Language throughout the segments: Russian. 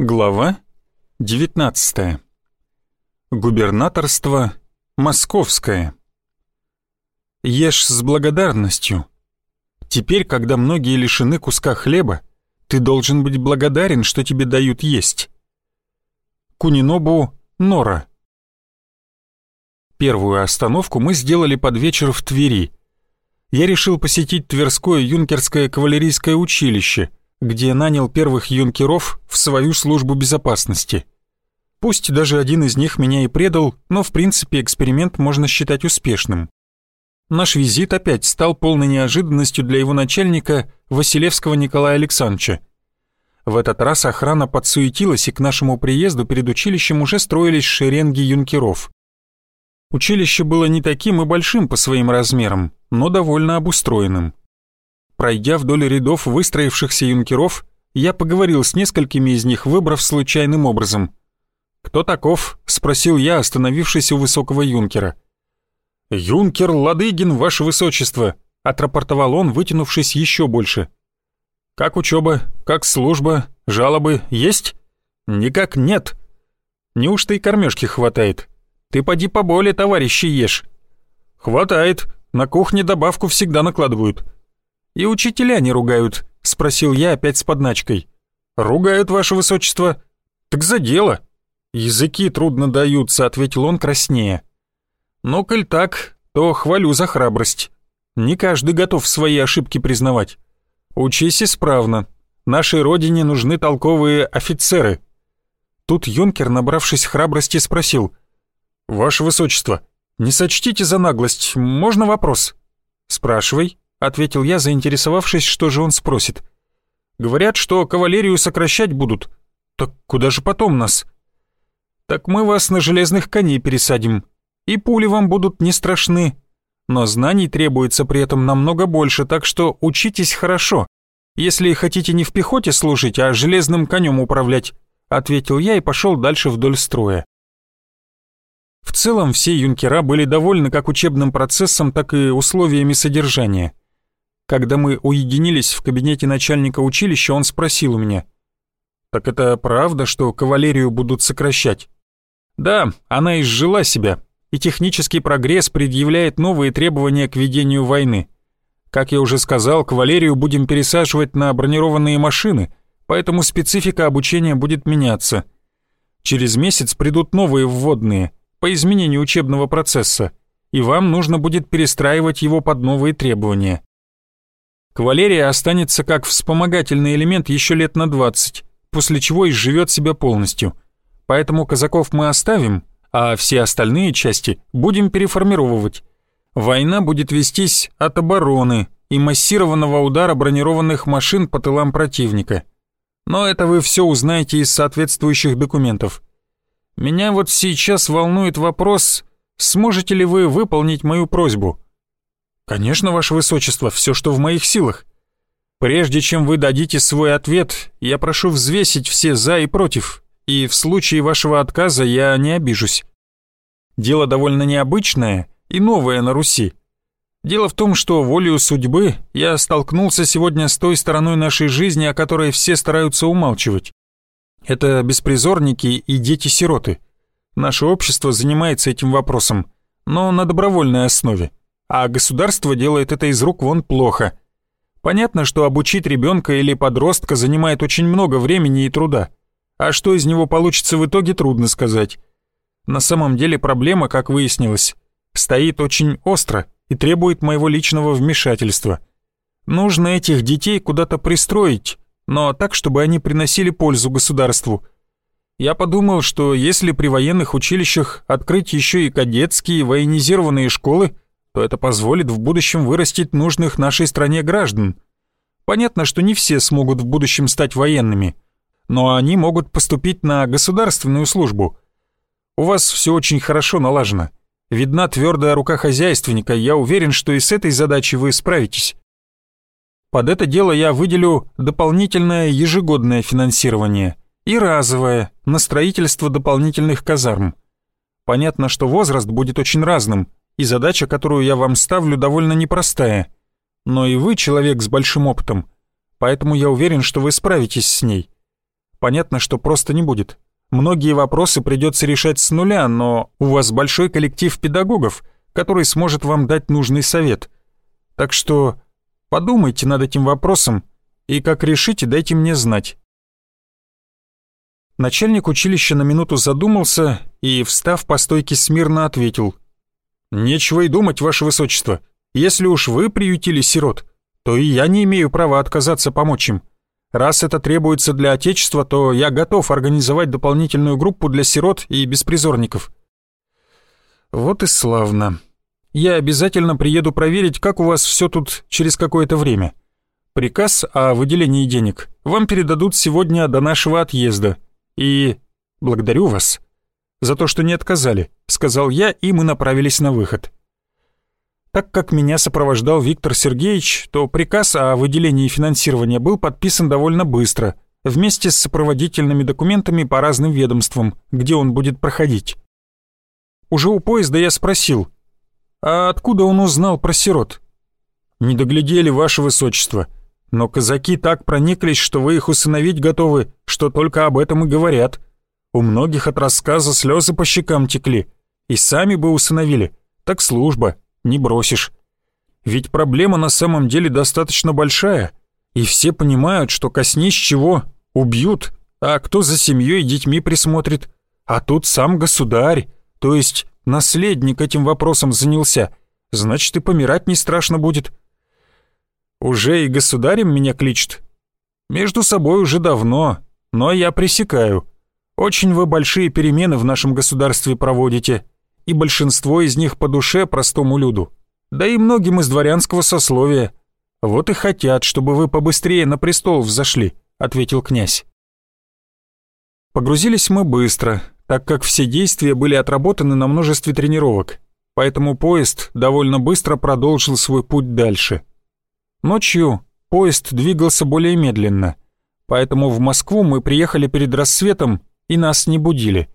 Глава 19. Губернаторство Московское. Ешь с благодарностью. Теперь, когда многие лишены куска хлеба, ты должен быть благодарен, что тебе дают есть. Кунинобу Нора. Первую остановку мы сделали под вечер в Твери. Я решил посетить Тверское юнкерское кавалерийское училище – где нанял первых юнкеров в свою службу безопасности. Пусть даже один из них меня и предал, но в принципе эксперимент можно считать успешным. Наш визит опять стал полной неожиданностью для его начальника Василевского Николая Александровича. В этот раз охрана подсуетилась, и к нашему приезду перед училищем уже строились шеренги юнкеров. Училище было не таким и большим по своим размерам, но довольно обустроенным. Пройдя вдоль рядов выстроившихся юнкеров, я поговорил с несколькими из них, выбрав случайным образом. «Кто таков?» — спросил я, остановившись у высокого юнкера. «Юнкер Ладыгин, ваше высочество», — отрапортовал он, вытянувшись еще больше. «Как учеба? Как служба? Жалобы есть?» «Никак нет». «Неужто и кормежки хватает? Ты поди поболее, товарищи, ешь». «Хватает. На кухне добавку всегда накладывают». «И учителя не ругают?» — спросил я опять с подначкой. «Ругают, ваше высочество?» «Так за дело». «Языки трудно даются», — ответил он краснее. «Ну, коль так, то хвалю за храбрость. Не каждый готов свои ошибки признавать. Учись исправно. Нашей родине нужны толковые офицеры». Тут юнкер, набравшись храбрости, спросил. «Ваше высочество, не сочтите за наглость, можно вопрос?» «Спрашивай», — ответил я, заинтересовавшись, что же он спросит. «Говорят, что кавалерию сокращать будут. Так куда же потом нас?» «Так мы вас на железных коней пересадим, и пули вам будут не страшны. Но знаний требуется при этом намного больше, так что учитесь хорошо, если хотите не в пехоте служить, а железным конем управлять», — ответил я и пошел дальше вдоль строя. В целом все юнкера были довольны как учебным процессом, так и условиями содержания. Когда мы уединились в кабинете начальника училища, он спросил у меня. «Так это правда, что кавалерию будут сокращать?» «Да, она изжила себя, и технический прогресс предъявляет новые требования к ведению войны. Как я уже сказал, кавалерию будем пересаживать на бронированные машины, поэтому специфика обучения будет меняться. Через месяц придут новые вводные по изменению учебного процесса, и вам нужно будет перестраивать его под новые требования. Кавалерия останется как вспомогательный элемент еще лет на 20, после чего изживет себя полностью. Поэтому казаков мы оставим, а все остальные части будем переформировывать. Война будет вестись от обороны и массированного удара бронированных машин по тылам противника. Но это вы все узнаете из соответствующих документов. Меня вот сейчас волнует вопрос, сможете ли вы выполнить мою просьбу – «Конечно, Ваше Высочество, все, что в моих силах. Прежде чем вы дадите свой ответ, я прошу взвесить все «за» и «против», и в случае вашего отказа я не обижусь. Дело довольно необычное и новое на Руси. Дело в том, что волею судьбы я столкнулся сегодня с той стороной нашей жизни, о которой все стараются умалчивать. Это беспризорники и дети-сироты. Наше общество занимается этим вопросом, но на добровольной основе а государство делает это из рук вон плохо. Понятно, что обучить ребенка или подростка занимает очень много времени и труда, а что из него получится в итоге трудно сказать. На самом деле проблема, как выяснилось, стоит очень остро и требует моего личного вмешательства. Нужно этих детей куда-то пристроить, но так, чтобы они приносили пользу государству. Я подумал, что если при военных училищах открыть еще и кадетские военизированные школы – то это позволит в будущем вырастить нужных нашей стране граждан. Понятно, что не все смогут в будущем стать военными, но они могут поступить на государственную службу. У вас все очень хорошо налажено. Видна твердая рука хозяйственника, я уверен, что и с этой задачей вы справитесь. Под это дело я выделю дополнительное ежегодное финансирование и разовое на строительство дополнительных казарм. Понятно, что возраст будет очень разным, и задача, которую я вам ставлю, довольно непростая. Но и вы человек с большим опытом, поэтому я уверен, что вы справитесь с ней. понятно, что просто не будет. Многие вопросы придется решать с нуля, но у вас большой коллектив педагогов, который сможет вам дать нужный совет. Так что подумайте над этим вопросом и как решите, дайте мне знать. Начальник училища на минуту задумался и, встав по стойке смирно, ответил. «Нечего и думать, ваше высочество. Если уж вы приютили сирот, то и я не имею права отказаться помочь им. Раз это требуется для Отечества, то я готов организовать дополнительную группу для сирот и беспризорников». «Вот и славно. Я обязательно приеду проверить, как у вас все тут через какое-то время. Приказ о выделении денег вам передадут сегодня до нашего отъезда» И благодарю вас за то, что не отказали», — сказал я, и мы направились на выход. Так как меня сопровождал Виктор Сергеевич, то приказ о выделении финансирования был подписан довольно быстро, вместе с сопроводительными документами по разным ведомствам, где он будет проходить. Уже у поезда я спросил, а откуда он узнал про сирот? «Не доглядели, ваше высочество», но казаки так прониклись, что вы их усыновить готовы, что только об этом и говорят. У многих от рассказа слезы по щекам текли. И сами бы усыновили. Так служба, не бросишь. Ведь проблема на самом деле достаточно большая. И все понимают, что коснись чего, убьют. А кто за семьей и детьми присмотрит? А тут сам государь, то есть наследник этим вопросом занялся. Значит, и помирать не страшно будет. Уже и государем меня кличут. Между собой уже давно, но я пресекаю. Очень вы большие перемены в нашем государстве проводите, и большинство из них по душе простому люду, да и многим из дворянского сословия. Вот и хотят, чтобы вы побыстрее на престол взошли», — ответил князь. Погрузились мы быстро, так как все действия были отработаны на множестве тренировок, поэтому поезд довольно быстро продолжил свой путь дальше. Ночью поезд двигался более медленно, поэтому в Москву мы приехали перед рассветом и нас не будили.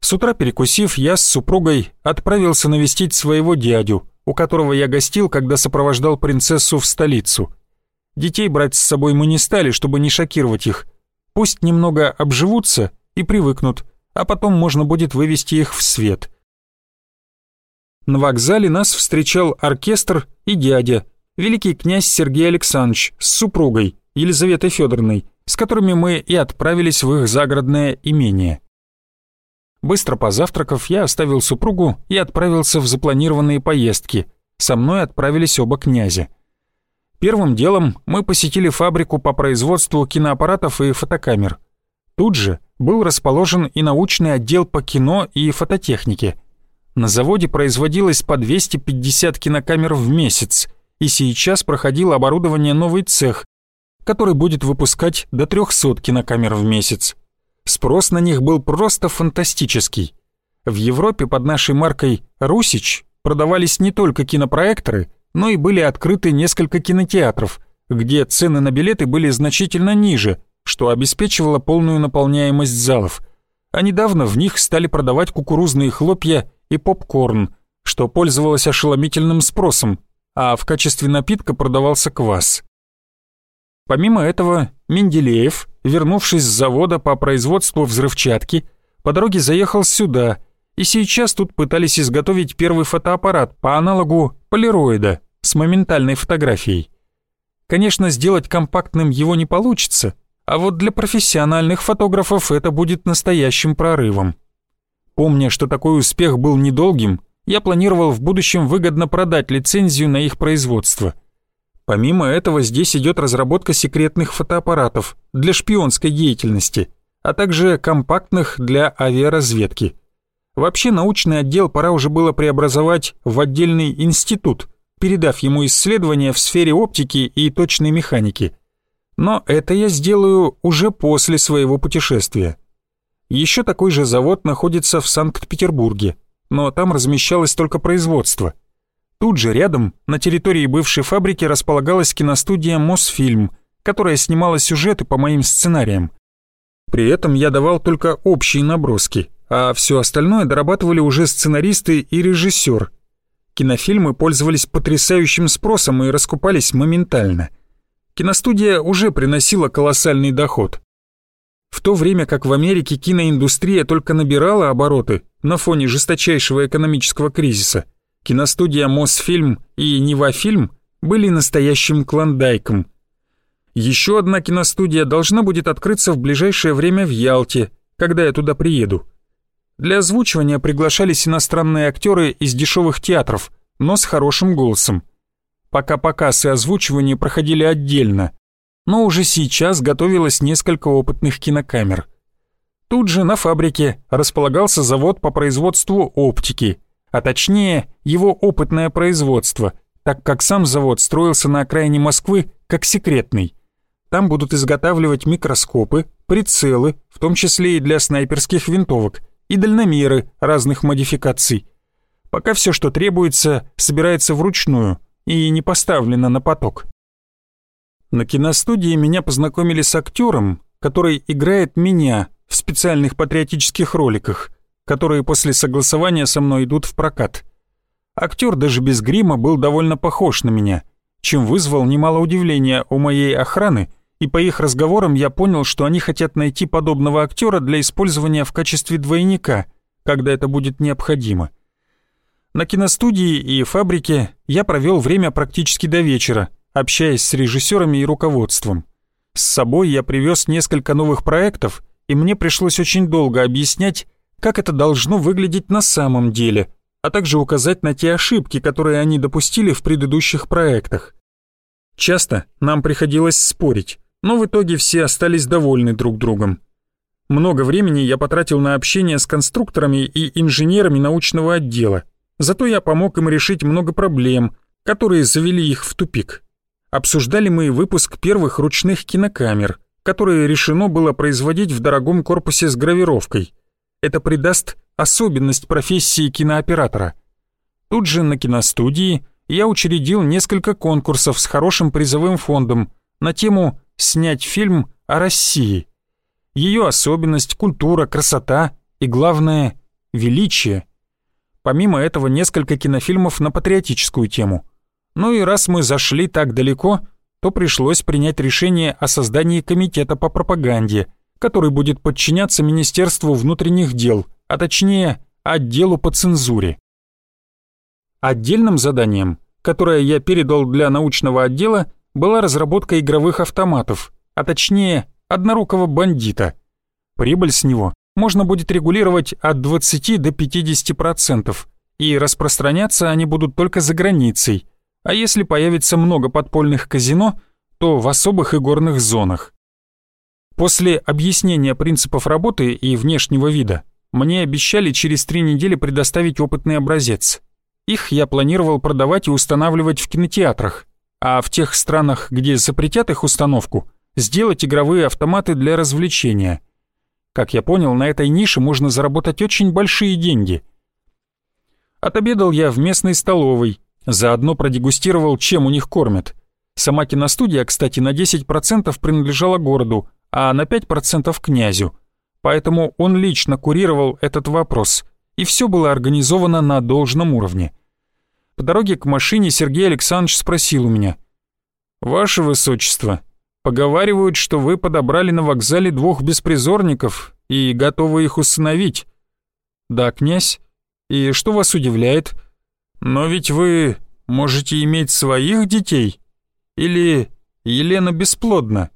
С утра перекусив, я с супругой отправился навестить своего дядю, у которого я гостил, когда сопровождал принцессу в столицу. Детей брать с собой мы не стали, чтобы не шокировать их. Пусть немного обживутся и привыкнут, а потом можно будет вывести их в свет. На вокзале нас встречал оркестр и дядя, великий князь Сергей Александрович с супругой Елизаветой Федоровной, с которыми мы и отправились в их загородное имение. Быстро позавтракав, я оставил супругу и отправился в запланированные поездки. Со мной отправились оба князя. Первым делом мы посетили фабрику по производству киноаппаратов и фотокамер. Тут же был расположен и научный отдел по кино и фототехнике. На заводе производилось по 250 кинокамер в месяц, и сейчас проходил оборудование новый цех, который будет выпускать до 300 кинокамер в месяц. Спрос на них был просто фантастический. В Европе под нашей маркой «Русич» продавались не только кинопроекторы, но и были открыты несколько кинотеатров, где цены на билеты были значительно ниже, что обеспечивало полную наполняемость залов. А недавно в них стали продавать кукурузные хлопья и попкорн, что пользовалось ошеломительным спросом, а в качестве напитка продавался квас. Помимо этого, Менделеев, вернувшись с завода по производству взрывчатки, по дороге заехал сюда, и сейчас тут пытались изготовить первый фотоаппарат по аналогу полироида с моментальной фотографией. Конечно, сделать компактным его не получится, а вот для профессиональных фотографов это будет настоящим прорывом. Помня, что такой успех был недолгим, я планировал в будущем выгодно продать лицензию на их производство. Помимо этого здесь идет разработка секретных фотоаппаратов для шпионской деятельности, а также компактных для авиаразведки. Вообще научный отдел пора уже было преобразовать в отдельный институт, передав ему исследования в сфере оптики и точной механики. Но это я сделаю уже после своего путешествия. Еще такой же завод находится в Санкт-Петербурге – но там размещалось только производство. Тут же рядом, на территории бывшей фабрики, располагалась киностудия «Мосфильм», которая снимала сюжеты по моим сценариям. При этом я давал только общие наброски, а все остальное дорабатывали уже сценаристы и режиссер. Кинофильмы пользовались потрясающим спросом и раскупались моментально. Киностудия уже приносила колоссальный доход. В то время как в Америке киноиндустрия только набирала обороты на фоне жесточайшего экономического кризиса, киностудия Мосфильм и Невафильм были настоящим клондайком. Еще одна киностудия должна будет открыться в ближайшее время в Ялте, когда я туда приеду. Для озвучивания приглашались иностранные актеры из дешевых театров, но с хорошим голосом. Пока показ и озвучивание проходили отдельно, но уже сейчас готовилось несколько опытных кинокамер. Тут же на фабрике располагался завод по производству оптики, а точнее его опытное производство, так как сам завод строился на окраине Москвы как секретный. Там будут изготавливать микроскопы, прицелы, в том числе и для снайперских винтовок, и дальномеры разных модификаций. Пока все, что требуется, собирается вручную и не поставлено на поток. На киностудии меня познакомили с актером, который играет меня в специальных патриотических роликах, которые после согласования со мной идут в прокат. Актер даже без грима был довольно похож на меня, чем вызвал немало удивления у моей охраны, и по их разговорам я понял, что они хотят найти подобного актера для использования в качестве двойника, когда это будет необходимо. На киностудии и фабрике я провел время практически до вечера, общаясь с режиссерами и руководством. С собой я привез несколько новых проектов, и мне пришлось очень долго объяснять, как это должно выглядеть на самом деле, а также указать на те ошибки, которые они допустили в предыдущих проектах. Часто нам приходилось спорить, но в итоге все остались довольны друг другом. Много времени я потратил на общение с конструкторами и инженерами научного отдела, зато я помог им решить много проблем, которые завели их в тупик обсуждали мы выпуск первых ручных кинокамер, которые решено было производить в дорогом корпусе с гравировкой. Это придаст особенность профессии кинооператора. Тут же на киностудии я учредил несколько конкурсов с хорошим призовым фондом на тему «Снять фильм о России». Ее особенность, культура, красота и, главное, величие. Помимо этого, несколько кинофильмов на патриотическую тему – ну и раз мы зашли так далеко, то пришлось принять решение о создании комитета по пропаганде, который будет подчиняться Министерству внутренних дел, а точнее отделу по цензуре. Отдельным заданием, которое я передал для научного отдела, была разработка игровых автоматов, а точнее однорукого бандита. Прибыль с него можно будет регулировать от 20 до 50%, и распространяться они будут только за границей – а если появится много подпольных казино, то в особых игорных зонах. После объяснения принципов работы и внешнего вида мне обещали через три недели предоставить опытный образец. Их я планировал продавать и устанавливать в кинотеатрах, а в тех странах, где запретят их установку, сделать игровые автоматы для развлечения. Как я понял, на этой нише можно заработать очень большие деньги. Отобедал я в местной столовой, Заодно продегустировал, чем у них кормят. Сама киностудия, кстати, на 10% принадлежала городу, а на 5% князю. Поэтому он лично курировал этот вопрос, и все было организовано на должном уровне. По дороге к машине Сергей Александрович спросил у меня. «Ваше Высочество, поговаривают, что вы подобрали на вокзале двух беспризорников и готовы их усыновить». «Да, князь. И что вас удивляет?» Но ведь вы можете иметь своих детей? Или Елена бесплодна?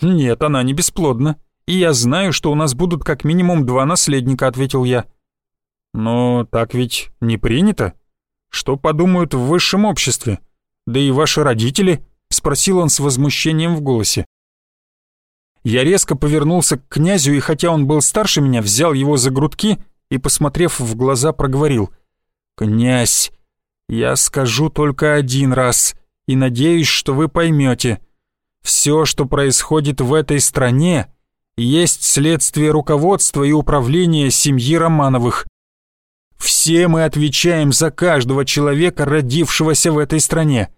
Нет, она не бесплодна. И я знаю, что у нас будут как минимум два наследника, ответил я. Но так ведь не принято. Что подумают в высшем обществе? Да и ваши родители? Спросил он с возмущением в голосе. Я резко повернулся к князю, и хотя он был старше меня, взял его за грудки и, посмотрев в глаза, проговорил. «Князь, я скажу только один раз и надеюсь, что вы поймете. Все, что происходит в этой стране, есть следствие руководства и управления семьи Романовых. Все мы отвечаем за каждого человека, родившегося в этой стране.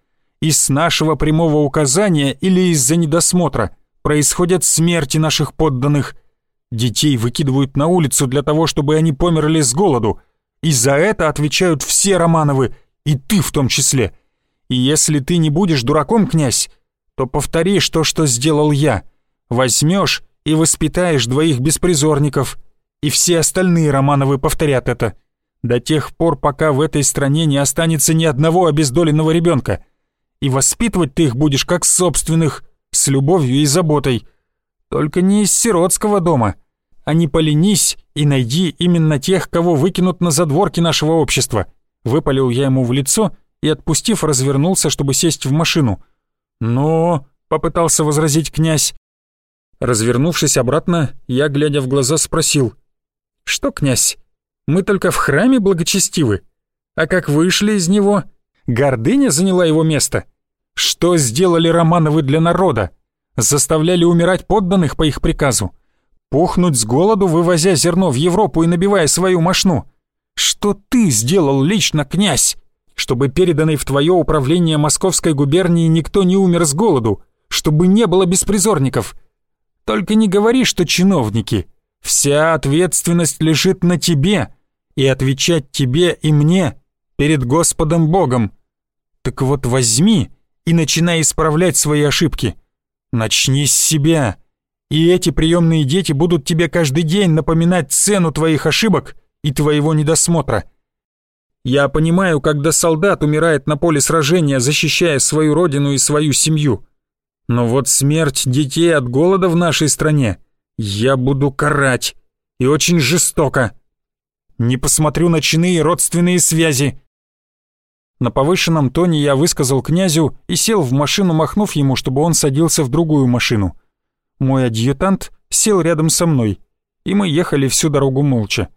И с нашего прямого указания или из-за недосмотра происходят смерти наших подданных. Детей выкидывают на улицу для того, чтобы они померли с голоду – и за это отвечают все Романовы, и ты в том числе. И если ты не будешь дураком, князь, то повторишь то, что сделал я. Возьмешь и воспитаешь двоих беспризорников. И все остальные Романовы повторят это. До тех пор, пока в этой стране не останется ни одного обездоленного ребенка. И воспитывать ты их будешь как собственных, с любовью и заботой. Только не из сиротского дома, а не поленись и найди именно тех, кого выкинут на задворки нашего общества. Выпалил я ему в лицо и, отпустив, развернулся, чтобы сесть в машину. Но, попытался возразить князь. Развернувшись обратно, я, глядя в глаза, спросил. «Что, князь, мы только в храме благочестивы? А как вышли из него, гордыня заняла его место? Что сделали Романовы для народа? Заставляли умирать подданных по их приказу? Пухнуть с голоду, вывозя зерно в Европу и набивая свою мошну? Что ты сделал лично, князь, чтобы переданный в твое управление Московской губернии никто не умер с голоду, чтобы не было беспризорников? Только не говори, что чиновники. Вся ответственность лежит на тебе, и отвечать тебе и мне перед Господом Богом. Так вот возьми и начинай исправлять свои ошибки. Начни с себя, и эти приемные дети будут тебе каждый день напоминать цену твоих ошибок и твоего недосмотра. Я понимаю, когда солдат умирает на поле сражения, защищая свою родину и свою семью. Но вот смерть детей от голода в нашей стране я буду карать, и очень жестоко. Не посмотрю на чины и родственные связи. На повышенном тоне я высказал князю и сел в машину, махнув ему, чтобы он садился в другую машину. Мой адъютант сел рядом со мной, и мы ехали всю дорогу молча.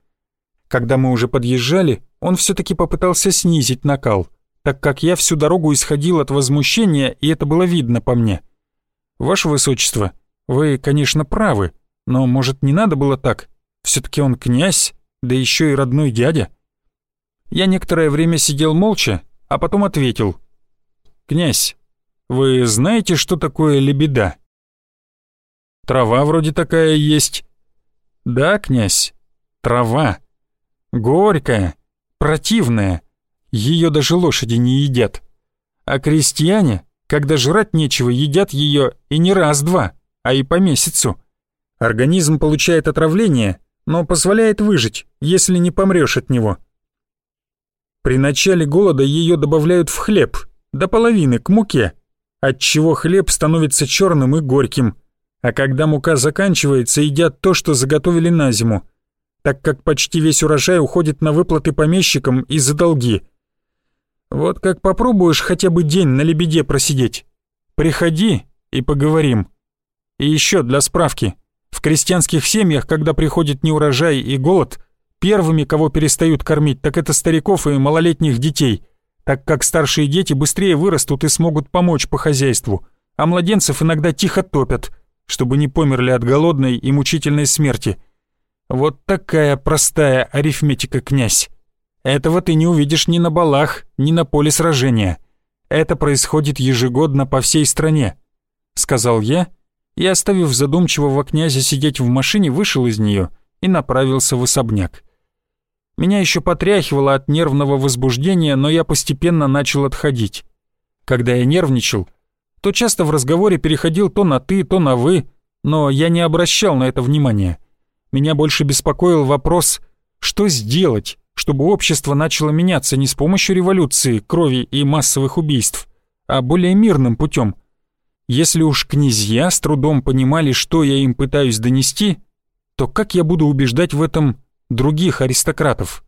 Когда мы уже подъезжали, он все-таки попытался снизить накал, так как я всю дорогу исходил от возмущения, и это было видно по мне. «Ваше Высочество, вы, конечно, правы, но, может, не надо было так? Все-таки он князь, да еще и родной дядя». Я некоторое время сидел молча, а потом ответил. «Князь, вы знаете, что такое лебеда?» «Трава вроде такая есть». «Да, князь, трава. Горькая, противная. Ее даже лошади не едят. А крестьяне, когда жрать нечего, едят ее и не раз-два, а и по месяцу. Организм получает отравление, но позволяет выжить, если не помрешь от него. При начале голода ее добавляют в хлеб, до половины, к муке, отчего хлеб становится черным и горьким. А когда мука заканчивается, едят то, что заготовили на зиму так как почти весь урожай уходит на выплаты помещикам и за долги. Вот как попробуешь хотя бы день на лебеде просидеть. Приходи и поговорим. И еще для справки. В крестьянских семьях, когда приходит неурожай и голод, первыми, кого перестают кормить, так это стариков и малолетних детей, так как старшие дети быстрее вырастут и смогут помочь по хозяйству, а младенцев иногда тихо топят, чтобы не померли от голодной и мучительной смерти – вот такая простая арифметика, князь. Этого ты не увидишь ни на балах, ни на поле сражения. Это происходит ежегодно по всей стране», — сказал я, и, оставив задумчивого князя сидеть в машине, вышел из нее и направился в особняк. Меня еще потряхивало от нервного возбуждения, но я постепенно начал отходить. Когда я нервничал, то часто в разговоре переходил то на «ты», то на «вы», но я не обращал на это внимания. Меня больше беспокоил вопрос, что сделать, чтобы общество начало меняться не с помощью революции, крови и массовых убийств, а более мирным путем. Если уж князья с трудом понимали, что я им пытаюсь донести, то как я буду убеждать в этом других аристократов?